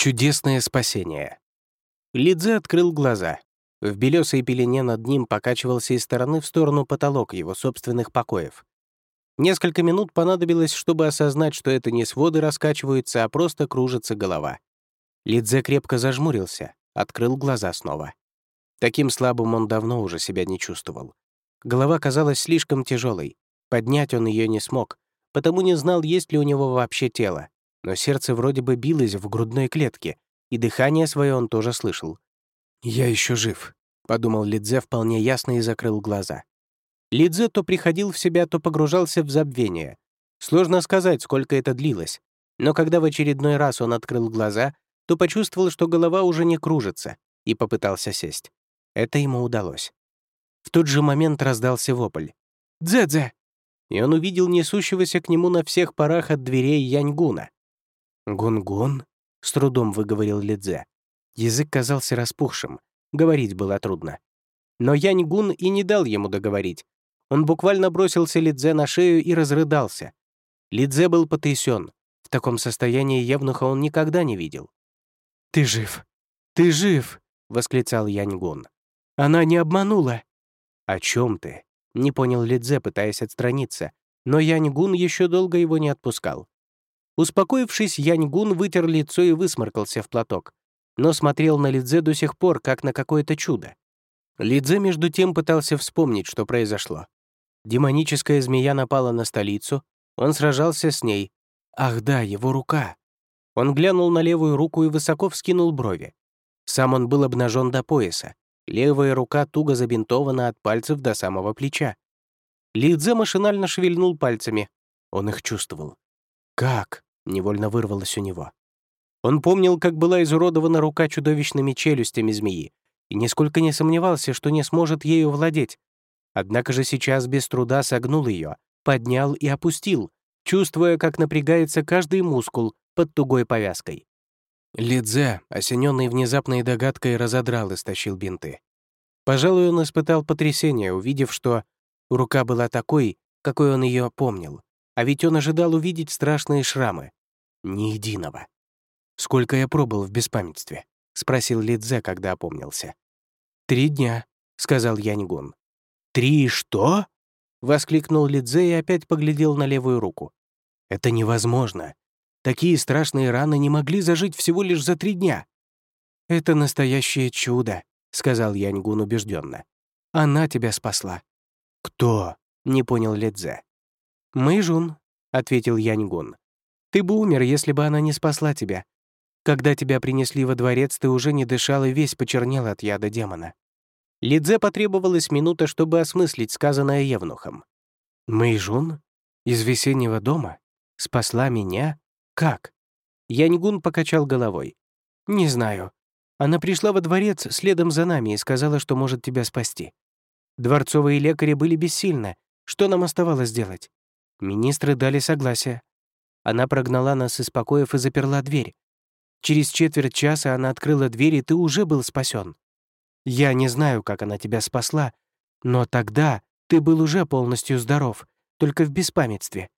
Чудесное спасение. Лидзе открыл глаза. В белесой пелене над ним покачивался из стороны в сторону потолок его собственных покоев. Несколько минут понадобилось, чтобы осознать, что это не своды раскачиваются, а просто кружится голова. Лидзе крепко зажмурился, открыл глаза снова. Таким слабым он давно уже себя не чувствовал. Голова казалась слишком тяжелой. Поднять он ее не смог, потому не знал, есть ли у него вообще тело. Но сердце вроде бы билось в грудной клетке, и дыхание свое он тоже слышал. «Я еще жив», — подумал Лидзе вполне ясно и закрыл глаза. Лидзе то приходил в себя, то погружался в забвение. Сложно сказать, сколько это длилось. Но когда в очередной раз он открыл глаза, то почувствовал, что голова уже не кружится, и попытался сесть. Это ему удалось. В тот же момент раздался вопль. «Дзе-дзе!» И он увидел несущегося к нему на всех парах от дверей Яньгуна. «Гун-гун?» — с трудом выговорил Лидзе. Язык казался распухшим, говорить было трудно. Но Яньгун и не дал ему договорить. Он буквально бросился Лидзе на шею и разрыдался. Лидзе был потрясен. В таком состоянии Евнуха он никогда не видел. «Ты жив! Ты жив!» — восклицал Яньгун. «Она не обманула!» «О чем ты?» — не понял Лидзе, пытаясь отстраниться, но Яньгун еще долго его не отпускал. Успокоившись, Яньгун вытер лицо и высморкался в платок, но смотрел на Лидзе до сих пор, как на какое-то чудо. Лидзе между тем пытался вспомнить, что произошло. Демоническая змея напала на столицу, он сражался с ней. Ах да, его рука. Он глянул на левую руку и высоко вскинул брови. Сам он был обнажен до пояса. Левая рука туго забинтована от пальцев до самого плеча. Лидзе машинально шевельнул пальцами. Он их чувствовал. «Как?» Невольно вырвалось у него. Он помнил, как была изуродована рука чудовищными челюстями змеи, и нисколько не сомневался, что не сможет ею владеть. Однако же сейчас без труда согнул ее, поднял и опустил, чувствуя, как напрягается каждый мускул под тугой повязкой. Лидзе, осененный внезапной догадкой, разодрал и стащил бинты. Пожалуй, он испытал потрясение, увидев, что рука была такой, какой он ее помнил. А ведь он ожидал увидеть страшные шрамы, ни единого. «Сколько я пробыл в беспамятстве?» — спросил Лидзе, когда опомнился. «Три дня», — сказал Яньгун. «Три что?» — воскликнул Лидзе и опять поглядел на левую руку. «Это невозможно. Такие страшные раны не могли зажить всего лишь за три дня». «Это настоящее чудо», — сказал Яньгун убежденно. «Она тебя спасла». «Кто?» — не понял Лидзе. «Мэйжун», — ответил Яньгун. Ты бы умер, если бы она не спасла тебя. Когда тебя принесли во дворец, ты уже не дышал и весь почернел от яда демона». Лидзе потребовалась минута, чтобы осмыслить сказанное Евнухом. «Мэйжун? Из весеннего дома? Спасла меня? Как?» Яньгун покачал головой. «Не знаю. Она пришла во дворец следом за нами и сказала, что может тебя спасти. Дворцовые лекари были бессильны. Что нам оставалось делать? Министры дали согласие. Она прогнала нас из покоев и заперла дверь. Через четверть часа она открыла дверь, и ты уже был спасен. Я не знаю, как она тебя спасла, но тогда ты был уже полностью здоров, только в беспамятстве.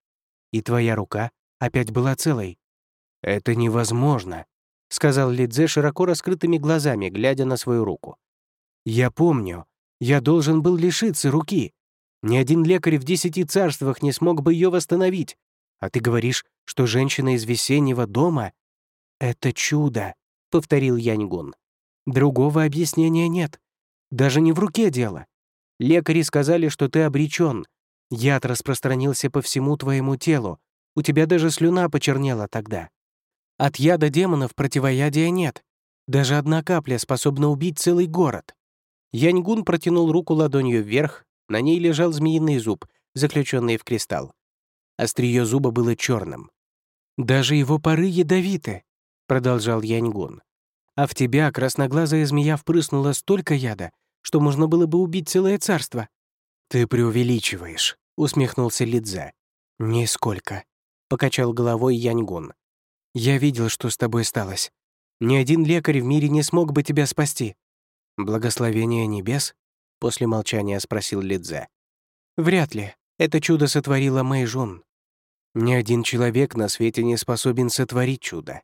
И твоя рука опять была целой. «Это невозможно», — сказал Лидзе широко раскрытыми глазами, глядя на свою руку. «Я помню, я должен был лишиться руки. Ни один лекарь в десяти царствах не смог бы ее восстановить. А ты говоришь, что женщина из весеннего дома — это чудо, — повторил Яньгун. Другого объяснения нет. Даже не в руке дело. Лекари сказали, что ты обречен. Яд распространился по всему твоему телу. У тебя даже слюна почернела тогда. От яда демонов противоядия нет. Даже одна капля способна убить целый город. Яньгун протянул руку ладонью вверх, на ней лежал змеиный зуб, заключенный в кристалл. Острие зуба было черным. «Даже его пары ядовиты», — продолжал Яньгун. «А в тебя красноглазая змея впрыснула столько яда, что можно было бы убить целое царство». «Ты преувеличиваешь», — усмехнулся Лидзе. «Нисколько», — покачал головой Яньгун. «Я видел, что с тобой сталось. Ни один лекарь в мире не смог бы тебя спасти». «Благословение небес?» — после молчания спросил Лидзе. «Вряд ли. Это чудо сотворила Мэйжун. Ни один человек на свете не способен сотворить чудо.